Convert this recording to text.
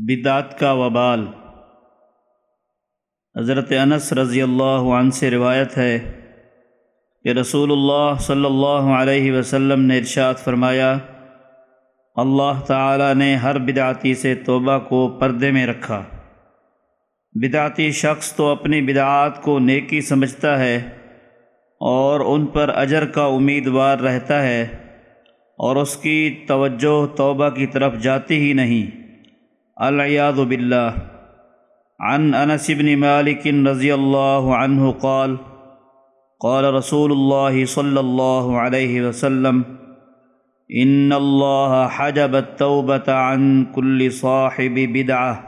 بدعت کا وبال۔ حضرت انس رضی اللہ عنہ سے روایت ہے کہ رسول اللہ صلی اللہ علیہ وسلم نے ارشاد فرمایا، اللہ تعالی نے ہر بدعتی سے توبہ کو پردے میں رکھا۔ بدعتی شخص تو اپنی بدعات کو نیکی سمجھتا ہے اور ان پر اجر کا امیدوار رہتا ہے اور اس کی توجہ توبہ کی طرف جاتی ہی نہیں۔ العیاذ باللہ۔ عن انس بن مالک رضی اللہ عنہ قال قال رسول اللہ صلی اللہ علیہ وسلم، ان اللہ حجب التوبة عن كل صاحب بدعه